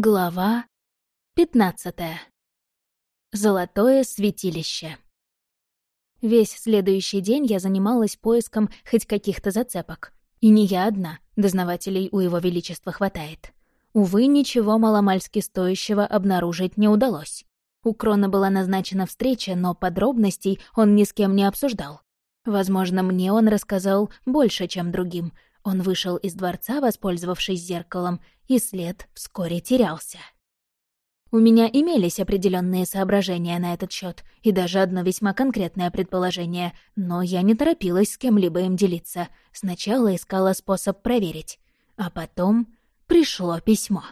Глава пятнадцатая. Золотое святилище. Весь следующий день я занималась поиском хоть каких-то зацепок. И не я одна, дознавателей у Его Величества хватает. Увы, ничего маломальски стоящего обнаружить не удалось. У Крона была назначена встреча, но подробностей он ни с кем не обсуждал. Возможно, мне он рассказал больше, чем другим. Он вышел из дворца, воспользовавшись зеркалом, и след вскоре терялся. У меня имелись определенные соображения на этот счет и даже одно весьма конкретное предположение, но я не торопилась с кем-либо им делиться. Сначала искала способ проверить, а потом пришло письмо.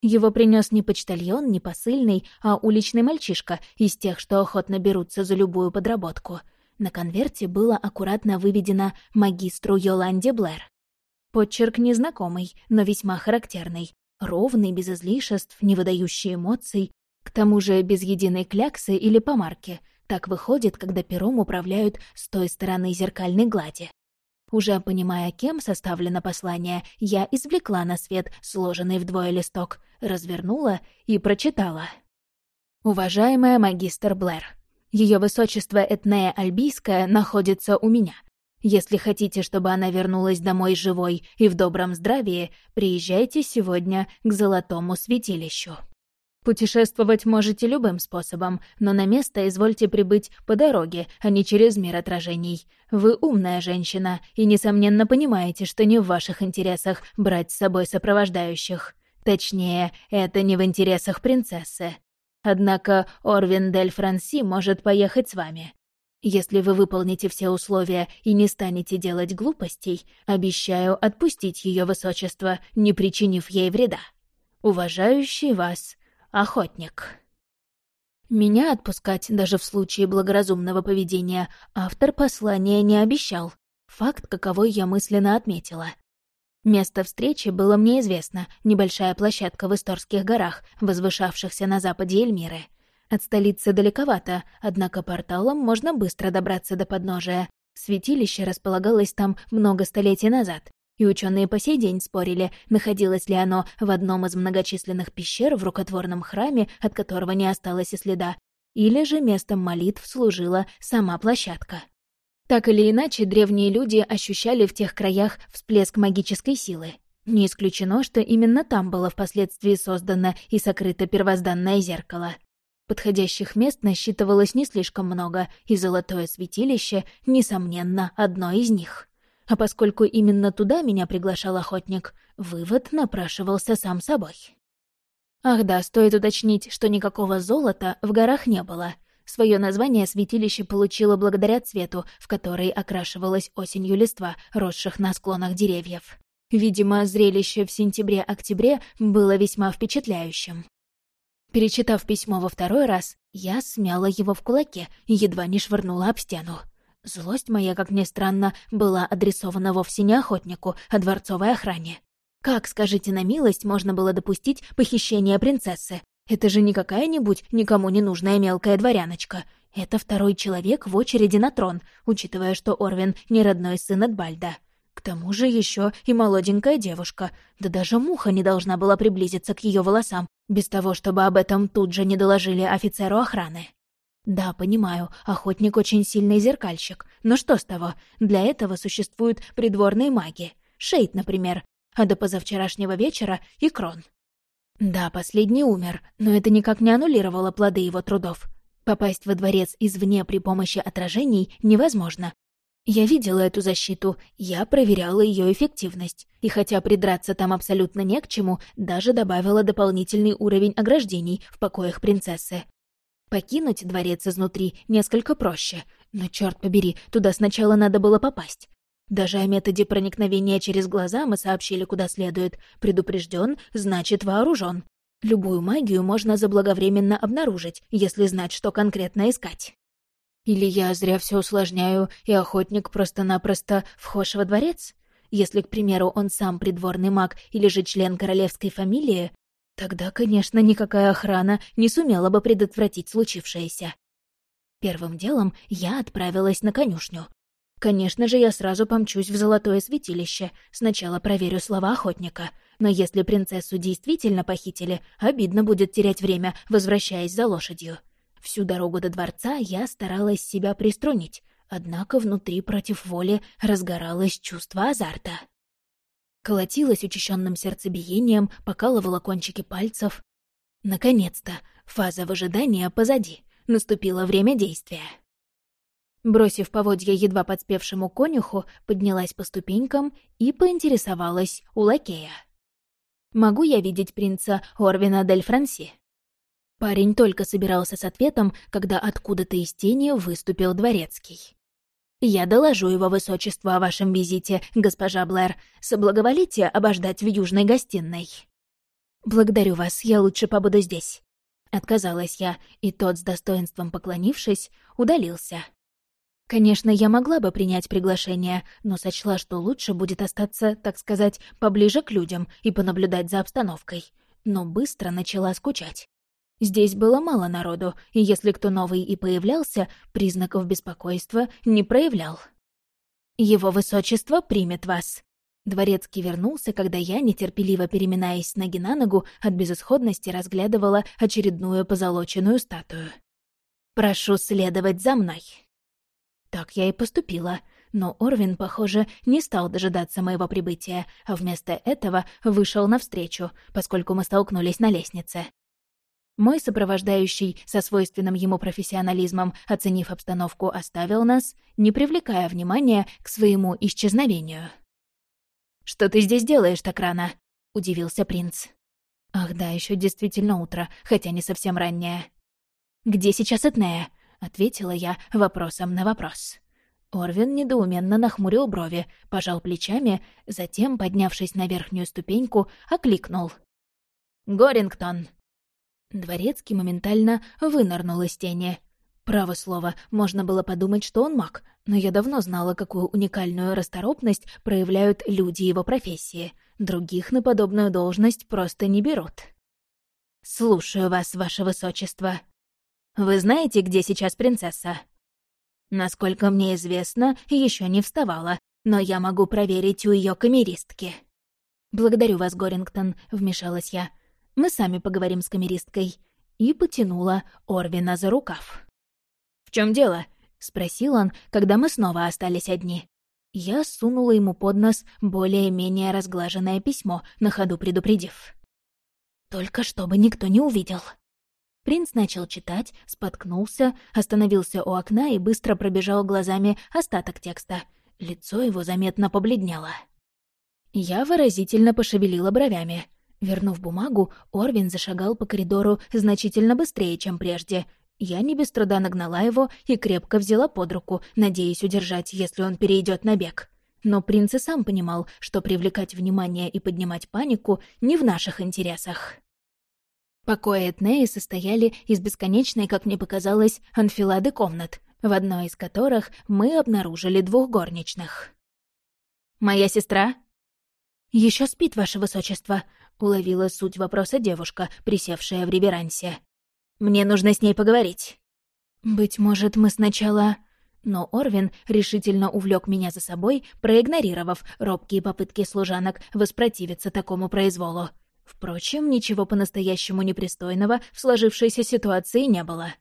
Его принес не почтальон, не посыльный, а уличный мальчишка из тех, что охотно берутся за любую подработку. На конверте было аккуратно выведено «Магистру Йоланде Блэр». Подчерк незнакомый, но весьма характерный. Ровный, без излишеств, не выдающий эмоций. К тому же без единой кляксы или помарки. Так выходит, когда пером управляют с той стороны зеркальной глади. Уже понимая, кем составлено послание, я извлекла на свет сложенный вдвое листок, развернула и прочитала. «Уважаемая магистр Блэр, Ее высочество Этнея Альбийская находится у меня. Если хотите, чтобы она вернулась домой живой и в добром здравии, приезжайте сегодня к Золотому святилищу. Путешествовать можете любым способом, но на место извольте прибыть по дороге, а не через мир отражений. Вы умная женщина и, несомненно, понимаете, что не в ваших интересах брать с собой сопровождающих. Точнее, это не в интересах принцессы. Однако Орвин Дель Франси может поехать с вами. Если вы выполните все условия и не станете делать глупостей, обещаю отпустить ее высочество, не причинив ей вреда. Уважающий вас, охотник. Меня отпускать даже в случае благоразумного поведения автор послания не обещал. Факт, каковой я мысленно отметила. Место встречи было мне известно, небольшая площадка в Исторских горах, возвышавшихся на западе Эльмиры — от столицы далековато, однако порталом можно быстро добраться до подножия. Святилище располагалось там много столетий назад, и ученые по сей день спорили, находилось ли оно в одном из многочисленных пещер в рукотворном храме, от которого не осталось и следа, или же местом молитв служила сама площадка. Так или иначе, древние люди ощущали в тех краях всплеск магической силы. Не исключено, что именно там было впоследствии создано и сокрыто первозданное зеркало. Подходящих мест насчитывалось не слишком много, и золотое святилище, несомненно, одно из них. А поскольку именно туда меня приглашал охотник, вывод напрашивался сам собой. Ах да, стоит уточнить, что никакого золота в горах не было. Свое название святилище получило благодаря цвету, в который окрашивалась осенью листва, росших на склонах деревьев. Видимо, зрелище в сентябре-октябре было весьма впечатляющим. Перечитав письмо во второй раз, я смяла его в кулаке и едва не швырнула об стену. Злость моя, как ни странно, была адресована вовсе не охотнику, а дворцовой охране. Как, скажите на милость, можно было допустить похищение принцессы? Это же не какая-нибудь никому не нужная мелкая дворяночка. Это второй человек в очереди на трон, учитывая, что Орвин не родной сын от Бальда. К тому же еще и молоденькая девушка, да даже муха не должна была приблизиться к ее волосам, без того, чтобы об этом тут же не доложили офицеру охраны. Да, понимаю, охотник очень сильный зеркальщик, но что с того? Для этого существуют придворные маги. Шейд, например, а до позавчерашнего вечера — и Крон. Да, последний умер, но это никак не аннулировало плоды его трудов. Попасть во дворец извне при помощи отражений невозможно, я видела эту защиту, я проверяла ее эффективность. И хотя придраться там абсолютно не к чему, даже добавила дополнительный уровень ограждений в покоях принцессы. Покинуть дворец изнутри несколько проще, но, черт побери, туда сначала надо было попасть. Даже о методе проникновения через глаза мы сообщили куда следует. Предупрежден, значит вооружен. Любую магию можно заблаговременно обнаружить, если знать, что конкретно искать. Или я зря все усложняю, и охотник просто-напросто вхож во дворец? Если, к примеру, он сам придворный маг или же член королевской фамилии, тогда, конечно, никакая охрана не сумела бы предотвратить случившееся. Первым делом я отправилась на конюшню. Конечно же, я сразу помчусь в золотое святилище. Сначала проверю слова охотника. но если принцессу действительно похитили, обидно будет терять время, возвращаясь за лошадью. Всю дорогу до дворца я старалась себя приструнить, однако внутри против воли разгоралось чувство азарта. Колотилось учащенным сердцебиением, покалывало кончики пальцев. Наконец-то, фаза выжидания позади, наступило время действия. Бросив поводья едва подспевшему конюху, поднялась по ступенькам и поинтересовалась у лакея. «Могу я видеть принца Орвина дель Франси?» Парень только собирался с ответом, когда откуда-то из тени выступил дворецкий. «Я доложу его высочеству о вашем визите, госпожа Блэр. Соблаговолите обождать в южной гостиной». «Благодарю вас, я лучше побуду здесь». Отказалась я, и тот, с достоинством поклонившись, удалился. Конечно, я могла бы принять приглашение, но сочла, что лучше будет остаться, так сказать, поближе к людям и понаблюдать за обстановкой. Но быстро начала скучать. Здесь было мало народу, и если кто новый и появлялся, признаков беспокойства не проявлял. «Его высочество примет вас». Дворецкий вернулся, когда я, нетерпеливо переминаясь с ноги на ногу, от безысходности разглядывала очередную позолоченную статую. «Прошу следовать за мной». Так я и поступила. Но Орвин, похоже, не стал дожидаться моего прибытия, а вместо этого вышел навстречу, поскольку мы столкнулись на лестнице. Мой сопровождающий, со свойственным ему профессионализмом, оценив обстановку, оставил нас, не привлекая внимания к своему исчезновению. «Что ты здесь делаешь так рано?» — удивился принц. «Ах да, еще действительно утро, хотя не совсем раннее». «Где сейчас Этнея?» — ответила я вопросом на вопрос. Орвин недоуменно нахмурил брови, пожал плечами, затем, поднявшись на верхнюю ступеньку, окликнул. «Горингтон!» Дворецкий моментально вынырнул из тени. Право слово, можно было подумать, что он маг, но я давно знала, какую уникальную расторопность проявляют люди его профессии. Других на подобную должность просто не берут. «Слушаю вас, ваше высочество», вы знаете, где сейчас принцесса?» «Насколько мне известно, еще не вставала, но я могу проверить у ее камеристки». «Благодарю вас, Горингтон», — вмешалась я. «Мы сами поговорим с камеристкой». И потянула Орвина за рукав. «В чем дело?» — спросил он, когда мы снова остались одни. Я сунула ему под нос более-менее разглаженное письмо, на ходу предупредив. «Только чтобы никто не увидел». Принц начал читать, споткнулся, остановился у окна и быстро пробежал глазами остаток текста. Лицо его заметно побледнело. Я выразительно пошевелила бровями. Вернув бумагу, Орвин зашагал по коридору значительно быстрее, чем прежде. Я не без труда нагнала его и крепко взяла под руку, надеясь удержать, если он перейдет на бег. Но принц и сам понимал, что привлекать внимание и поднимать панику не в наших интересах. Покои Этнеи состояли из бесконечной, как мне показалось, анфилады комнат, в одной из которых мы обнаружили двух горничных. «Моя сестра?» Еще спит, ваше высочество», — уловила суть вопроса девушка, присевшая в реверансе. «Мне нужно с ней поговорить». «Быть может, мы сначала...» Но Орвин решительно увлек меня за собой, проигнорировав робкие попытки служанок воспротивиться такому произволу. Впрочем, ничего по-настоящему непристойного в сложившейся ситуации не было.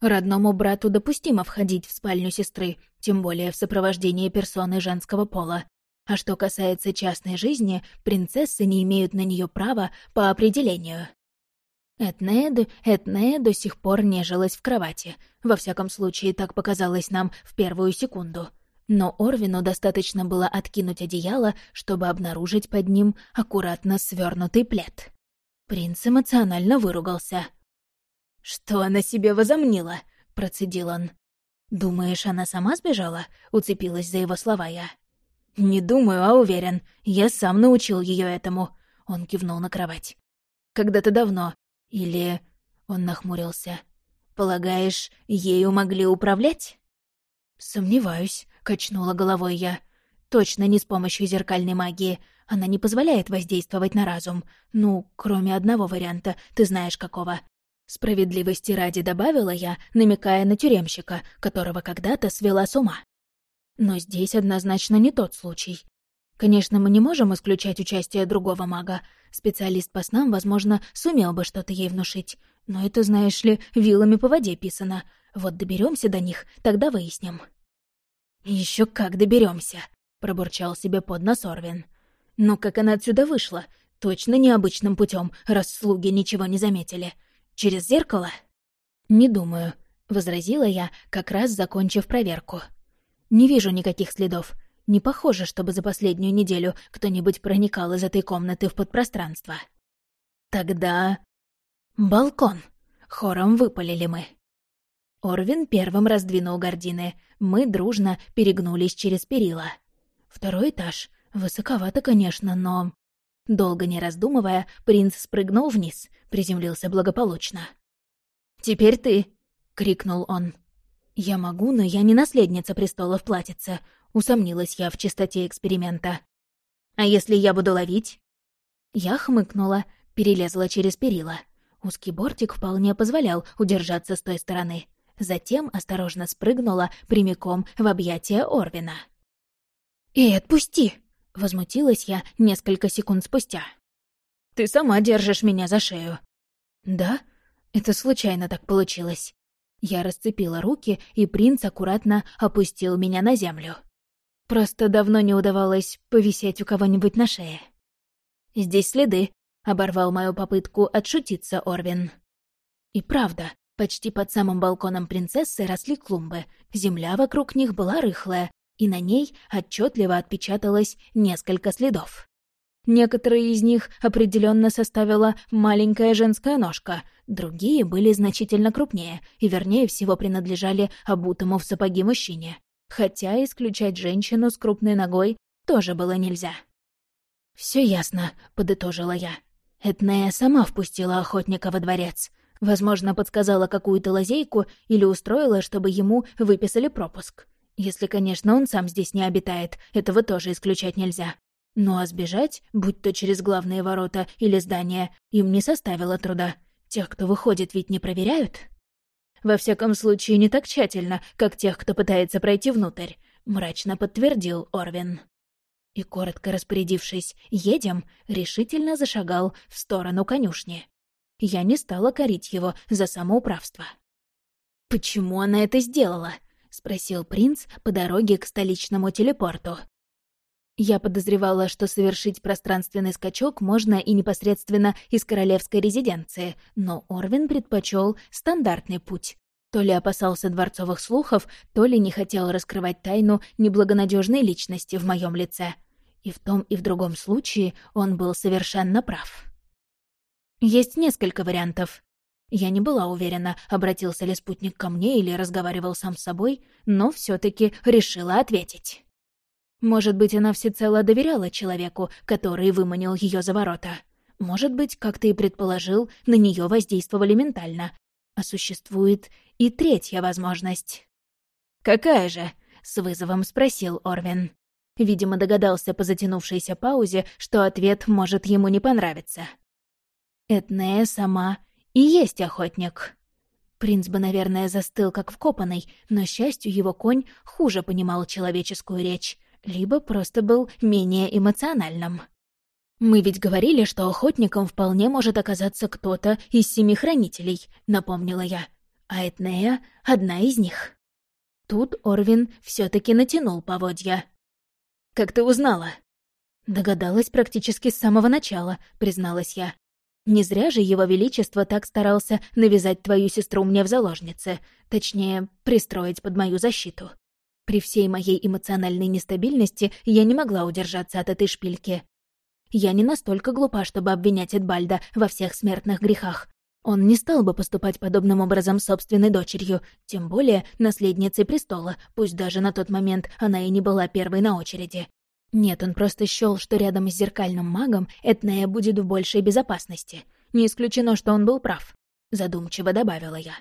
Родному брату допустимо входить в спальню сестры, тем более в сопровождении персоны женского пола. А что касается частной жизни, принцессы не имеют на нее права по определению. Этнея, Этнея до сих пор нежилась в кровати. Во всяком случае, так показалось нам в первую секунду — но Орвину достаточно было откинуть одеяло, чтобы обнаружить под ним аккуратно свернутый плед. Принц эмоционально выругался. «Что она себе возомнила?» — процедил он. «Думаешь, она сама сбежала?» — уцепилась за его слова я. «Не думаю, а уверен. Я сам научил ее этому». Он кивнул на кровать. «Когда-то давно. Или...» — он нахмурился. «Полагаешь, ею могли управлять?» «Сомневаюсь. — качнула головой я. «Точно не с помощью зеркальной магии. Она не позволяет воздействовать на разум. Ну, кроме одного варианта, ты знаешь какого». Справедливости ради добавила я, намекая на тюремщика, которого когда-то свела с ума. Но здесь однозначно не тот случай. Конечно, мы не можем исключать участие другого мага. Специалист по снам, возможно, сумел бы что-то ей внушить. Но это, знаешь ли, вилами по воде писано. Вот доберемся до них, тогда выясним. Еще как доберемся, пробурчал себе под нос Орвин. Но как она отсюда вышла? Точно необычным путем, раз слуги ничего не заметили. Через зеркало? Не думаю, возразила я, как раз закончив проверку. Не вижу никаких следов. Не похоже, чтобы за последнюю неделю кто-нибудь проникал из этой комнаты в подпространство. Тогда... Балкон. Хором выпалили мы. Орвин первым раздвинул гардины. Мы дружно перегнулись через перила. Второй этаж. Высоковато, конечно, но... Долго не раздумывая, принц спрыгнул вниз, приземлился благополучно. «Теперь ты!» — крикнул он. «Я могу, но я не наследница престола в платьице», — усомнилась я в чистоте эксперимента. «А если я буду ловить?» Я хмыкнула, перелезла через перила. Узкий бортик вполне позволял удержаться с той стороны. Затем осторожно спрыгнула прямиком в объятия Орвина. «Эй, отпусти!» — возмутилась я несколько секунд спустя. «Ты сама держишь меня за шею». «Да? Это случайно так получилось». Я расцепила руки, и принц аккуратно опустил меня на землю. Просто давно не удавалось повисеть у кого-нибудь на шее. «Здесь следы», — оборвал мою попытку отшутиться Орвин. И правда, почти под самым балконом принцессы росли клумбы, земля вокруг них была рыхлая, и на ней отчетливо отпечаталось несколько следов. Некоторые из них определенно составила маленькая женская ножка, другие были значительно крупнее и, вернее всего, принадлежали обутому в сапоги мужчине. Хотя исключать женщину с крупной ногой тоже было нельзя. Все ясно», — подытожила я. Этнея сама впустила охотника во дворец. Возможно, подсказала какую-то лазейку или устроила, чтобы ему выписали пропуск. Если, конечно, он сам здесь не обитает, этого тоже исключать нельзя. Ну а сбежать, будь то через главные ворота или здание, им не составило труда. Тех, кто выходит, ведь не проверяют. Во всяком случае, не так тщательно, как тех, кто пытается пройти внутрь, мрачно подтвердил Орвин. И, коротко распорядившись «едем», решительно зашагал в сторону конюшни. Я не стала корить его за самоуправство. «Почему она это сделала?» — спросил принц по дороге к столичному телепорту. Я подозревала, что совершить пространственный скачок можно и непосредственно из королевской резиденции, но Орвин предпочел стандартный путь. То ли опасался дворцовых слухов, то ли не хотел раскрывать тайну неблагонадежной личности в моем лице. И в том и в другом случае он был совершенно прав. Есть несколько вариантов. Я не была уверена, обратился ли спутник ко мне или разговаривал сам с собой, но все таки решила ответить. Может быть, она всецело доверяла человеку, который выманил ее за ворота. Может быть, как ты и предположил, на нее воздействовали ментально. А существует и третья возможность. «Какая же?» — с вызовом спросил Орвин. Видимо, догадался по затянувшейся паузе, что ответ может ему не понравиться. Этнея сама и есть охотник. Принц бы, наверное, застыл как вкопанный, но, счастью, его конь хуже понимал человеческую речь, либо просто был менее эмоциональным. «Мы ведь говорили, что охотником вполне может оказаться кто-то из семи хранителей», — напомнила я. «А Этнея — одна из них». Тут Орвин все таки натянул поводья. «Как ты узнала?» «Догадалась практически с самого начала», — призналась я. Не зря же его величество так старался навязать твою сестру мне в заложнице, точнее, пристроить под мою защиту. При всей моей эмоциональной нестабильности я не могла удержаться от этой шпильки. Я не настолько глупа, чтобы обвинять Эдбальда во всех смертных грехах. Он не стал бы поступать подобным образом собственной дочерью, тем более наследницей престола, пусть даже на тот момент она и не была первой на очереди. Нет, он просто счёл, что рядом с зеркальным магом Этнея будет в большей безопасности. Не исключено, что он был прав. Задумчиво добавила я.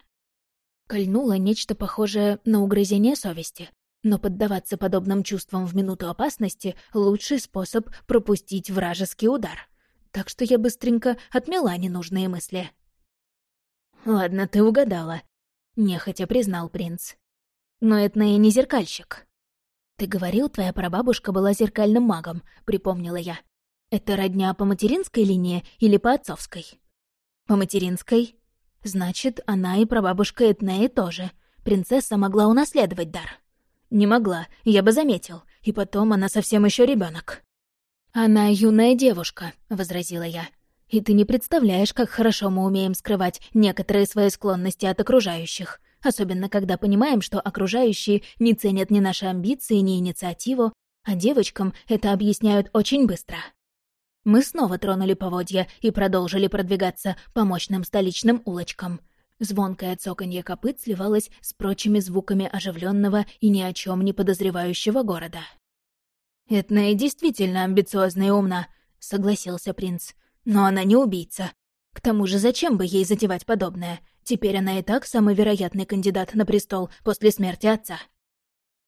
Кольнуло нечто похожее на угрызение совести. Но поддаваться подобным чувствам в минуту опасности — лучший способ пропустить вражеский удар. Так что я быстренько отмела ненужные мысли. «Ладно, ты угадала», — нехотя признал принц. «Но Этнея не зеркальщик». «Ты говорил, твоя прабабушка была зеркальным магом», — припомнила я. «Это родня по материнской линии или по отцовской?» «По материнской. Значит, она и прабабушка Этнеи тоже. Принцесса могла унаследовать дар». «Не могла, я бы заметил. И потом она совсем еще ребенок. «Она юная девушка», — возразила я. «И ты не представляешь, как хорошо мы умеем скрывать некоторые свои склонности от окружающих, особенно когда понимаем, что окружающие не ценят ни наши амбиции, ни инициативу, а девочкам это объясняют очень быстро». Мы снова тронули поводья и продолжили продвигаться по мощным столичным улочкам — Звонкое цоканье копыт сливалось с прочими звуками оживленного и ни о чем не подозревающего города. «Этна действительно амбициозна и умна», — согласился принц. «Но она не убийца. К тому же зачем бы ей затевать подобное? Теперь она и так самый вероятный кандидат на престол после смерти отца».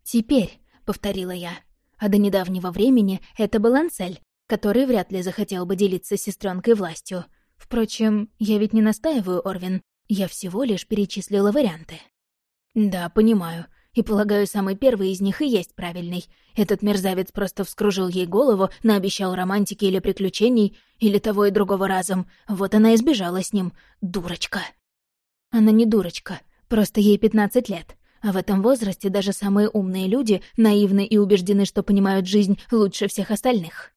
«Теперь», — повторила я. А до недавнего времени это был Ансель, который вряд ли захотел бы делиться с сестренкой властью. Впрочем, я ведь не настаиваю, Орвин. Я всего лишь перечислила варианты. Да, понимаю. И полагаю, самый первый из них и есть правильный. Этот мерзавец просто вскружил ей голову, наобещал романтики или приключений, или того и другого разом. Вот она и сбежала с ним. Дурочка. Она не дурочка, просто ей 15 лет. А в этом возрасте даже самые умные люди наивны и убеждены, что понимают жизнь лучше всех остальных.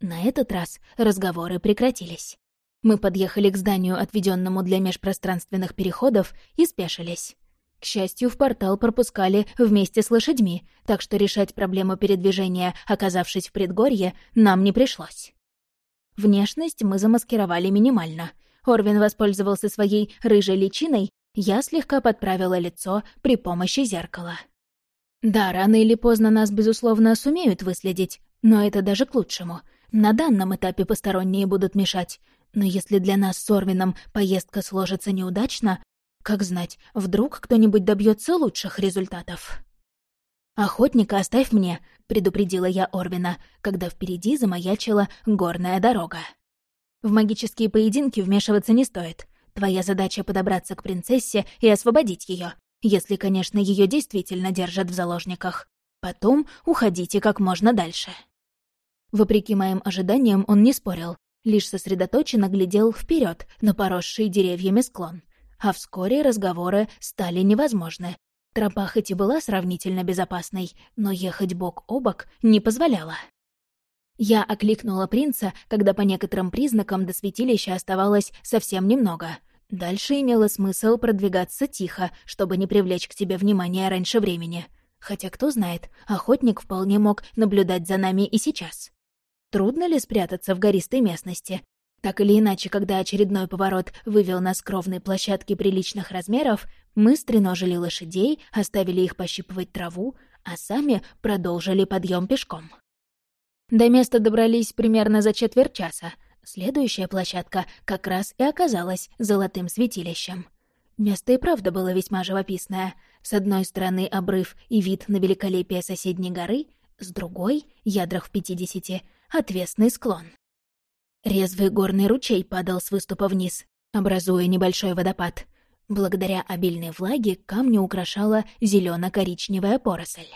На этот раз разговоры прекратились. Мы подъехали к зданию, отведенному для межпространственных переходов, и спешились. К счастью, в портал пропускали вместе с лошадьми, так что решать проблему передвижения, оказавшись в предгорье, нам не пришлось. Внешность мы замаскировали минимально. Орвин воспользовался своей рыжей личиной, я слегка подправила лицо при помощи зеркала. Да, рано или поздно нас, безусловно, сумеют выследить, но это даже к лучшему. На данном этапе посторонние будут мешать, но если для нас с Орвином поездка сложится неудачно, как знать, вдруг кто-нибудь добьется лучших результатов. «Охотника оставь мне», — предупредила я Орвина, когда впереди замаячила горная дорога. «В магические поединки вмешиваться не стоит. Твоя задача — подобраться к принцессе и освободить ее, если, конечно, ее действительно держат в заложниках. Потом уходите как можно дальше». Вопреки моим ожиданиям, он не спорил, лишь сосредоточенно глядел вперед на поросший деревьями склон. А вскоре разговоры стали невозможны. Тропа хоть и была сравнительно безопасной, но ехать бок о бок не позволяла. Я окликнула принца, когда по некоторым признакам до святилища оставалось совсем немного. Дальше имело смысл продвигаться тихо, чтобы не привлечь к тебе внимание раньше времени. Хотя, кто знает, охотник вполне мог наблюдать за нами и сейчас. Трудно ли спрятаться в гористой местности? Так или иначе, когда очередной поворот вывел нас к ровной площадке приличных размеров, мы стреножили лошадей, оставили их пощипывать траву, а сами продолжили подъем пешком. До места добрались примерно за четверть часа. Следующая площадка как раз и оказалась золотым святилищем. Место и правда было весьма живописное. С одной стороны обрыв и вид на великолепие соседней горы, с другой, ядрах в пятидесяти, отвесный склон. Резвый горный ручей падал с выступа вниз, образуя небольшой водопад. Благодаря обильной влаге камни украшала зелено коричневая поросль.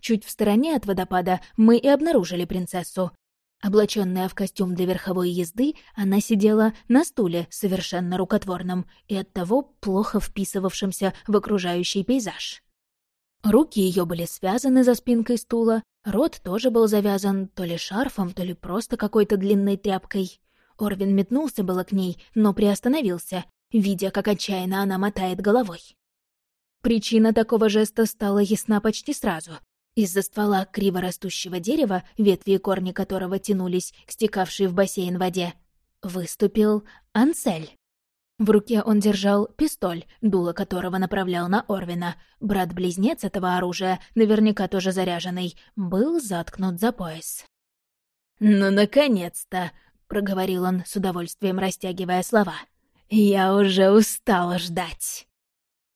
Чуть в стороне от водопада мы и обнаружили принцессу. Облаченная в костюм для верховой езды, она сидела на стуле, совершенно рукотворном и оттого плохо вписывавшимся в окружающий пейзаж. Руки ее были связаны за спинкой стула, рот тоже был завязан то ли шарфом, то ли просто какой-то длинной тряпкой. Орвин метнулся было к ней, но приостановился, видя, как отчаянно она мотает головой. Причина такого жеста стала ясна почти сразу. Из-за ствола криво растущего дерева, ветви и корни которого тянулись к стекавшей в бассейн воде, выступил Ансель. В руке он держал пистоль, дуло которого направлял на Орвина. Брат-близнец этого оружия, наверняка тоже заряженный, был заткнут за пояс. «Ну, наконец-то!» — проговорил он, с удовольствием растягивая слова. «Я уже устала ждать!»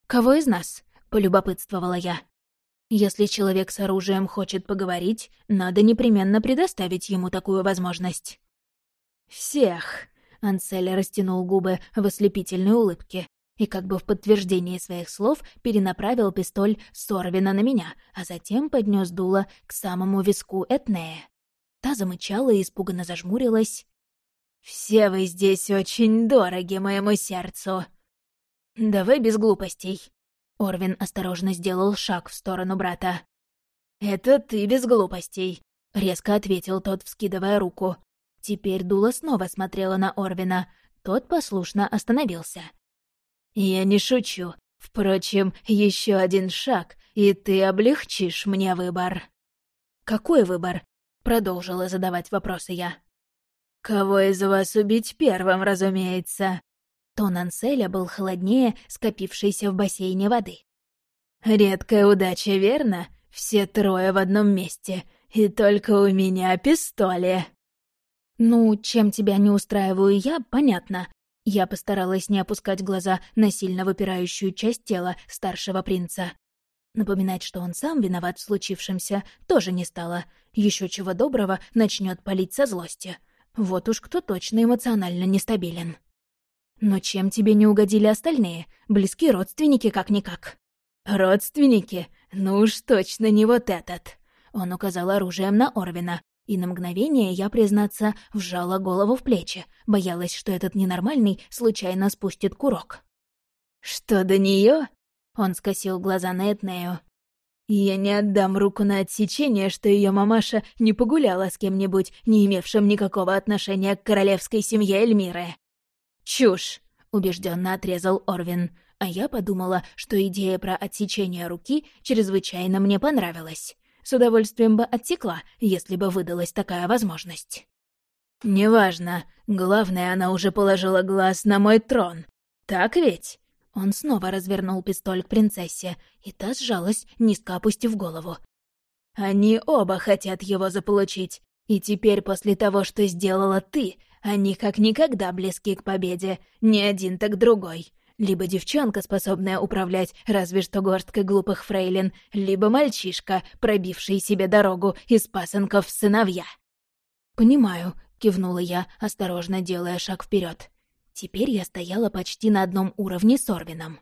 «Кого из нас?» — полюбопытствовала я. «Если человек с оружием хочет поговорить, надо непременно предоставить ему такую возможность». «Всех!» Ансель растянул губы в ослепительной улыбке. и как бы в подтверждении своих слов перенаправил пистоль Сорвина на меня, а затем поднес дуло к самому виску Этнея. Та замычала и испуганно зажмурилась. «Все вы здесь очень дороги моему сердцу!» «Давай без глупостей!» Орвин осторожно сделал шаг в сторону брата. «Это ты без глупостей», — резко ответил тот, вскидывая руку. Теперь Дула снова смотрела на Орвина. Тот послушно остановился. «Я не шучу. Впрочем, еще один шаг, и ты облегчишь мне выбор». «Какой выбор?» — продолжила задавать вопросы я. «Кого из вас убить первым, разумеется?» Тон Анселя был холоднее скопившейся в бассейне воды. «Редкая удача, верно? Все трое в одном месте, и только у меня пистоли». «Ну, чем тебя не устраиваю я, понятно». Я постаралась не опускать глаза на сильно выпирающую часть тела старшего принца. Напоминать, что он сам виноват в случившемся, тоже не стало. Еще чего доброго начнет палить со злости. Вот уж кто точно эмоционально нестабилен. Но чем тебе не угодили остальные? Близкие родственники как-никак. «Родственники? Ну уж точно не вот этот!» Он указал оружием на Орвина, и на мгновение я, признаться, вжала голову в плечи, боялась, что этот ненормальный случайно спустит курок. «Что до нее? Он скосил глаза на Этнею. «Я не отдам руку на отсечение, что ее мамаша не погуляла с кем-нибудь, не имевшим никакого отношения к королевской семье Эльмиры». «Чушь!» — убежденно отрезал Орвин. А я подумала, что идея про отсечение руки чрезвычайно мне понравилась с удовольствием бы оттекла, если бы выдалась такая возможность. «Неважно. Главное, она уже положила глаз на мой трон. Так ведь?» Он снова развернул пистоль к принцессе, и та сжалась, низко опустив голову. «Они оба хотят его заполучить, и теперь после того, что сделала ты, они как никогда близки к победе, ни один, так другой либо девчонка, способная управлять разве что горсткой глупых фрейлин, либо мальчишка, пробивший себе дорогу из пасынков сыновья. «Понимаю», — кивнула я, осторожно делая шаг вперед. Теперь я стояла почти на одном уровне с Орвином.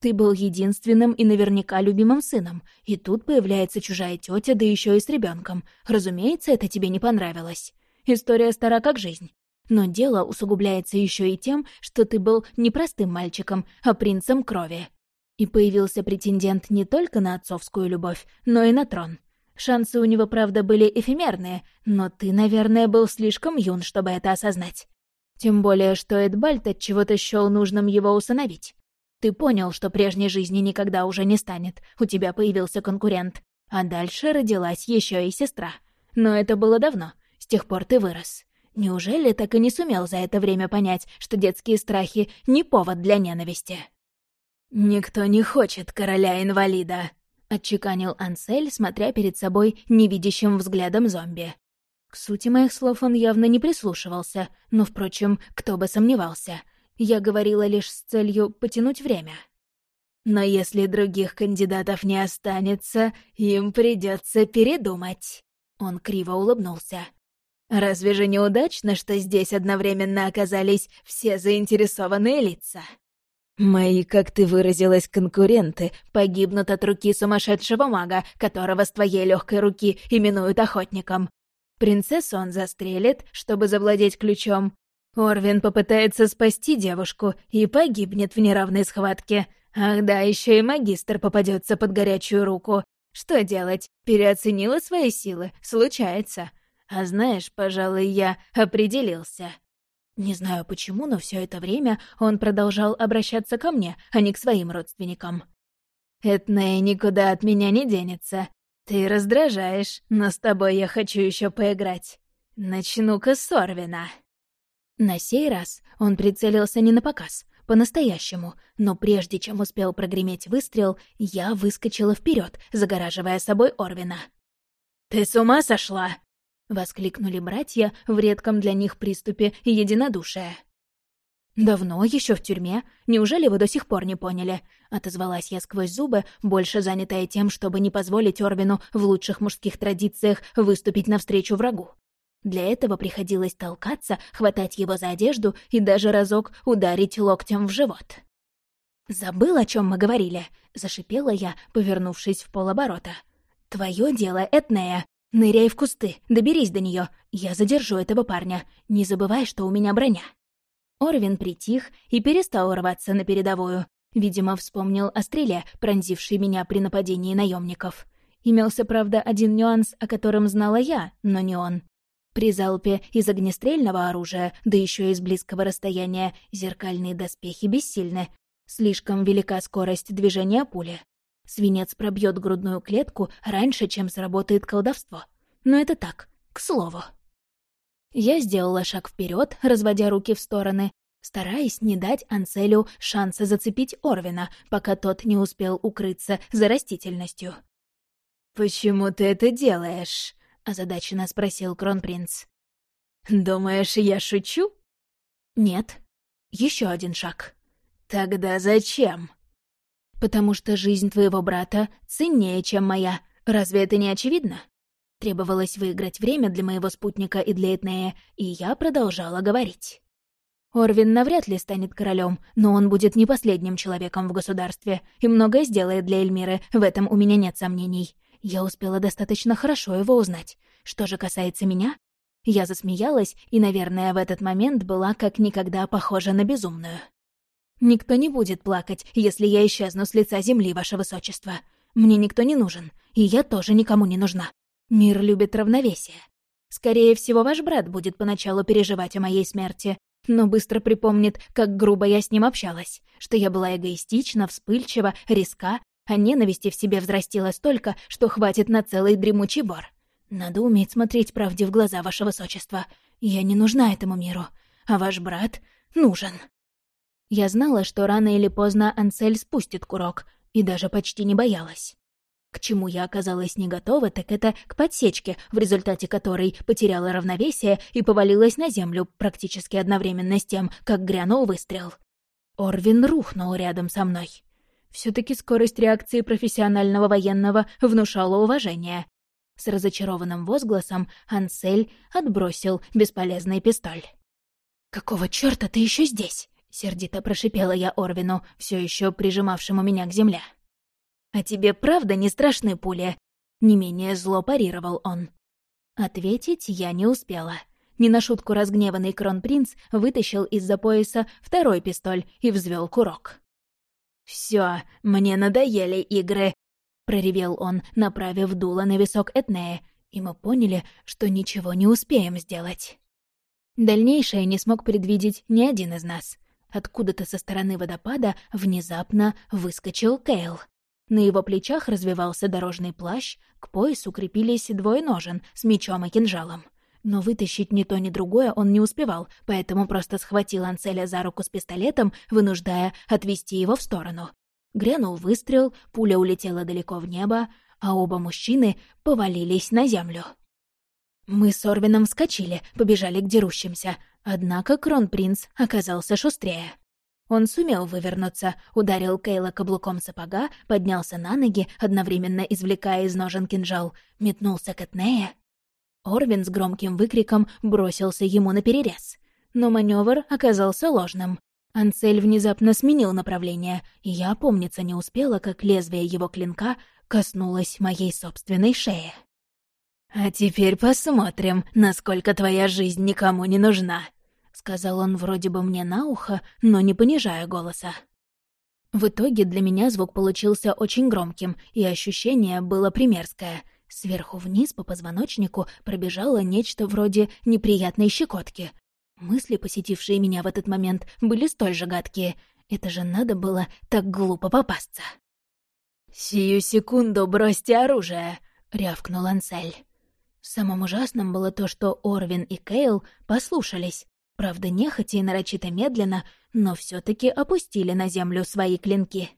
Ты был единственным и наверняка любимым сыном, и тут появляется чужая тетя, да еще и с ребенком. Разумеется, это тебе не понравилось. История стара как жизнь. Но дело усугубляется еще и тем, что ты был не простым мальчиком, а принцем крови. И появился претендент не только на отцовскую любовь, но и на трон. Шансы у него, правда, были эфемерные, но ты, наверное, был слишком юн, чтобы это осознать. Тем более, что Эдбальд от чего-то счёл нужным его усыновить. Ты понял, что прежней жизни никогда уже не станет, у тебя появился конкурент. А дальше родилась еще и сестра. Но это было давно, с тех пор ты вырос. Неужели так и не сумел за это время понять, что детские страхи — не повод для ненависти? «Никто не хочет короля-инвалида», — отчеканил Ансель, смотря перед собой невидящим взглядом зомби. К сути моих слов он явно не прислушивался, но, впрочем, кто бы сомневался. Я говорила лишь с целью потянуть время. Но если других кандидатов не останется, им придется передумать. Он криво улыбнулся. Разве же неудачно, что здесь одновременно оказались все заинтересованные лица? Мои, как ты выразилась, конкуренты погибнут от руки сумасшедшего мага, которого с твоей легкой руки именуют охотником. Принцессу он застрелит, чтобы завладеть ключом. Орвин попытается спасти девушку и погибнет в неравной схватке. Ах да, еще и магистр попадется под горячую руку. Что делать? Переоценила свои силы? Случается. А знаешь, пожалуй, я определился. Не знаю почему, но все это время он продолжал обращаться ко мне, а не к своим родственникам. Этная никуда от меня не денется. Ты раздражаешь, но с тобой я хочу еще поиграть. Начну-ка с Орвина. На сей раз он прицелился не на показ, по-настоящему, но прежде чем успел прогреметь выстрел, я выскочила вперед, загораживая собой Орвина. «Ты с ума сошла?» — воскликнули братья в редком для них приступе единодушия. «Давно, еще в тюрьме. Неужели вы до сих пор не поняли?» — отозвалась я сквозь зубы, больше занятая тем, чтобы не позволить Орвину в лучших мужских традициях выступить навстречу врагу. Для этого приходилось толкаться, хватать его за одежду и даже разок ударить локтем в живот. «Забыл, о чем мы говорили?» — зашипела я, повернувшись в полоборота. «Твое дело, Этнея. Ныряй в кусты, доберись до нее. Я задержу этого парня. Не забывай, что у меня броня». Орвин притих и перестал рваться на передовую. Видимо, вспомнил о стреле, пронзившей меня при нападении наемников. Имелся, правда, один нюанс, о котором знала я, но не он. При залпе из огнестрельного оружия, да еще из близкого расстояния, зеркальные доспехи бессильны, Слишком велика скорость движения пули. Свинец пробьет грудную клетку раньше, чем сработает колдовство. Но это так, к слову. Я сделала шаг вперед, разводя руки в стороны, стараясь не дать Анцелю шанса зацепить Орвина, пока тот не успел укрыться за растительностью. «Почему ты это делаешь?» — озадаченно спросил Кронпринц. «Думаешь, я шучу?» «Нет. Еще один шаг». «Тогда зачем?» «Потому что жизнь твоего брата ценнее, чем моя. Разве это не очевидно?» Требовалось выиграть время для моего спутника и для Этнея, и я продолжала говорить. Орвин навряд ли станет королем, но он будет не последним человеком в государстве и многое сделает для Эльмиры, в этом у меня нет сомнений. Я успела достаточно хорошо его узнать. Что же касается меня, я засмеялась и, наверное, в этот момент была как никогда похожа на безумную. Никто не будет плакать, если я исчезну с лица земли, ваше высочество. Мне никто не нужен, и я тоже никому не нужна. Мир любит равновесие. Скорее всего, ваш брат будет поначалу переживать о моей смерти, но быстро припомнит, как грубо я с ним общалась, что я была эгоистична, вспыльчива, риска, а ненависти в себе взрастила столько, что хватит на целый дремучий бор. Надо уметь смотреть правде в глаза, ваше высочество. Я не нужна этому миру, а ваш брат нужен. Я знала, что рано или поздно Ансель спустит курок, и даже почти не боялась. К чему я оказалась не готова, так это к подсечке, в результате которой потеряла равновесие и повалилась на землю практически одновременно с тем, как грянул выстрел. Орвин рухнул рядом со мной. все таки скорость реакции профессионального военного внушала уважение. С разочарованным возгласом Ансель отбросил бесполезный пистоль. «Какого чёрта ты еще здесь?» Сердито прошипела я Орвину, все еще прижимавшему меня к земле. «А тебе правда не страшны пули?» Не менее зло парировал он. Ответить я не успела. Не на шутку разгневанный кронпринц вытащил из-за пояса второй пистоль и взвел курок. «Всё, мне надоели игры!» — проревел он, направив дуло на висок Этнея, и мы поняли, что ничего не успеем сделать. Дальнейшее не смог предвидеть ни один из нас. Откуда-то со стороны водопада внезапно выскочил Кейл. На его плечах развивался дорожный плащ, к поясу крепились двое ножен с мечом и кинжалом. Но вытащить ни то, ни другое он не успевал, поэтому просто схватил Анцеля за руку с пистолетом, вынуждая отвести его в сторону. Грянул выстрел, пуля улетела далеко в небо, а оба мужчины повалились на землю. Мы с Орвином вскочили, побежали к дерущимся, однако Кронпринц оказался шустрее. Он сумел вывернуться, ударил Кейла каблуком сапога, поднялся на ноги, одновременно извлекая из ножен кинжал, метнулся к Этнея. Орвин с громким выкриком бросился ему на перерез. Но маневр оказался ложным. Анцель внезапно сменил направление, и я опомниться не успела, как лезвие его клинка коснулось моей собственной шеи. «А теперь посмотрим, насколько твоя жизнь никому не нужна», — сказал он вроде бы мне на ухо, но не понижая голоса. В итоге для меня звук получился очень громким, и ощущение было примерское. Сверху вниз по позвоночнику пробежало нечто вроде неприятной щекотки. Мысли, посетившие меня в этот момент, были столь же гадкие. Это же надо было так глупо попасться. «Сию секунду бросьте оружие!» — рявкнул Ансель. Самым ужасным было то, что Орвин и Кейл послушались. Правда, нехотя и нарочито медленно, но все таки опустили на землю свои клинки.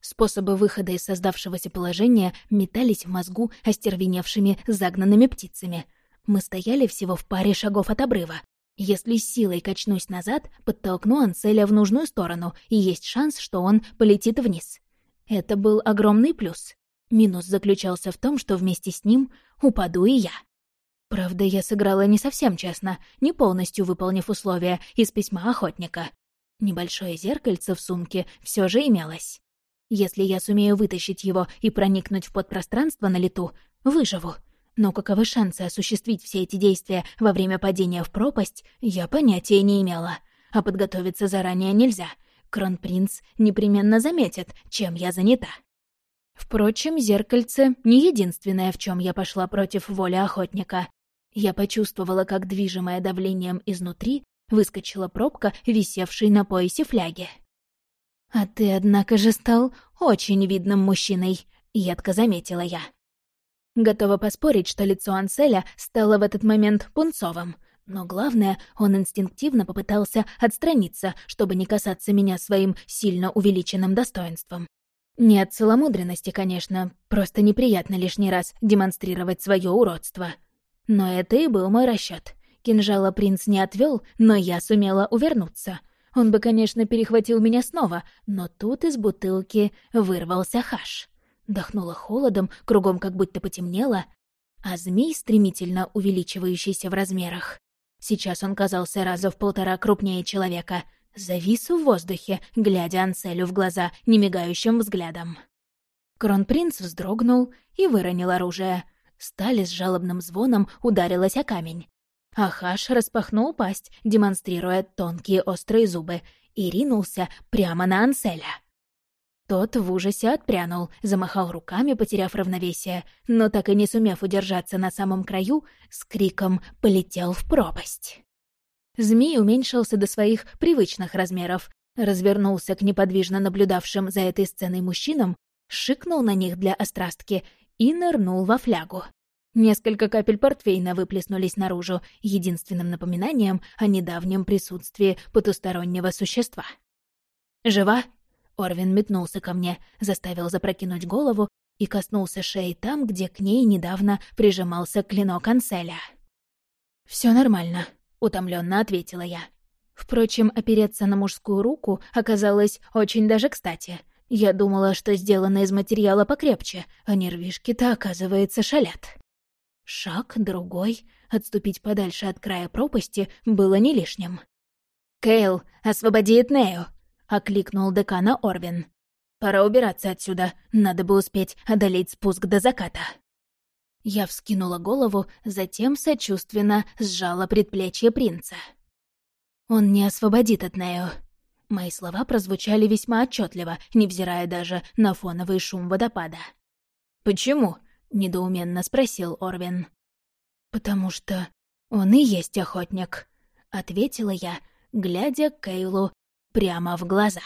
Способы выхода из создавшегося положения метались в мозгу остервеневшими загнанными птицами. Мы стояли всего в паре шагов от обрыва. Если силой качнусь назад, подтолкну Анцеля в нужную сторону, и есть шанс, что он полетит вниз. Это был огромный плюс. Минус заключался в том, что вместе с ним упаду и я. Правда, я сыграла не совсем честно, не полностью выполнив условия из письма охотника. Небольшое зеркальце в сумке все же имелось. Если я сумею вытащить его и проникнуть в подпространство на лету, выживу. Но каковы шансы осуществить все эти действия во время падения в пропасть, я понятия не имела. А подготовиться заранее нельзя. Кронпринц непременно заметит, чем я занята. Впрочем, зеркальце — не единственное, в чем я пошла против воли охотника. Я почувствовала, как, движимая давлением изнутри, выскочила пробка, висевшей на поясе фляги. «А ты, однако же, стал очень видным мужчиной», — едко заметила я. Готова поспорить, что лицо Анселя стало в этот момент пунцовым. Но главное, он инстинктивно попытался отстраниться, чтобы не касаться меня своим сильно увеличенным достоинством. Не от целомудренности, конечно, просто неприятно лишний раз демонстрировать свое уродство. Но это и был мой расчет. Кинжала принц не отвел, но я сумела увернуться. Он бы, конечно, перехватил меня снова, но тут из бутылки вырвался хаш. Дохнуло холодом, кругом как будто потемнело, а змей, стремительно увеличивающийся в размерах. Сейчас он казался раза в полтора крупнее человека. Завис в воздухе, глядя Анселю в глаза немигающим взглядом. Кронпринц вздрогнул и выронил оружие. Сталь с жалобным звоном ударилась о камень. Ахаш распахнул пасть, демонстрируя тонкие острые зубы, и ринулся прямо на Анселя. Тот в ужасе отпрянул, замахал руками, потеряв равновесие, но так и не сумев удержаться на самом краю, с криком полетел в пропасть. Змей уменьшился до своих привычных размеров, развернулся к неподвижно наблюдавшим за этой сценой мужчинам, шикнул на них для острастки и нырнул во флягу. Несколько капель портвейна выплеснулись наружу, единственным напоминанием о недавнем присутствии потустороннего существа. «Жива?» Орвин метнулся ко мне, заставил запрокинуть голову и коснулся шеи там, где к ней недавно прижимался клинок Анселя. Все нормально», — утомленно ответила я. Впрочем, опереться на мужскую руку оказалось очень даже кстати. Я думала, что сделано из материала покрепче, а нервишки-то, оказывается, шалят. Шаг, другой, отступить подальше от края пропасти было не лишним. «Кейл, освободи Этнею!» — окликнул декана Орвин. «Пора убираться отсюда, надо бы успеть одолеть спуск до заката». Я вскинула голову, затем сочувственно сжала предплечье принца. «Он не освободит Этнею». Мои слова прозвучали весьма отчетливо, невзирая даже на фоновый шум водопада. «Почему?» — недоуменно спросил Орвин. «Потому что он и есть охотник», — ответила я, глядя Кейлу прямо в глаза.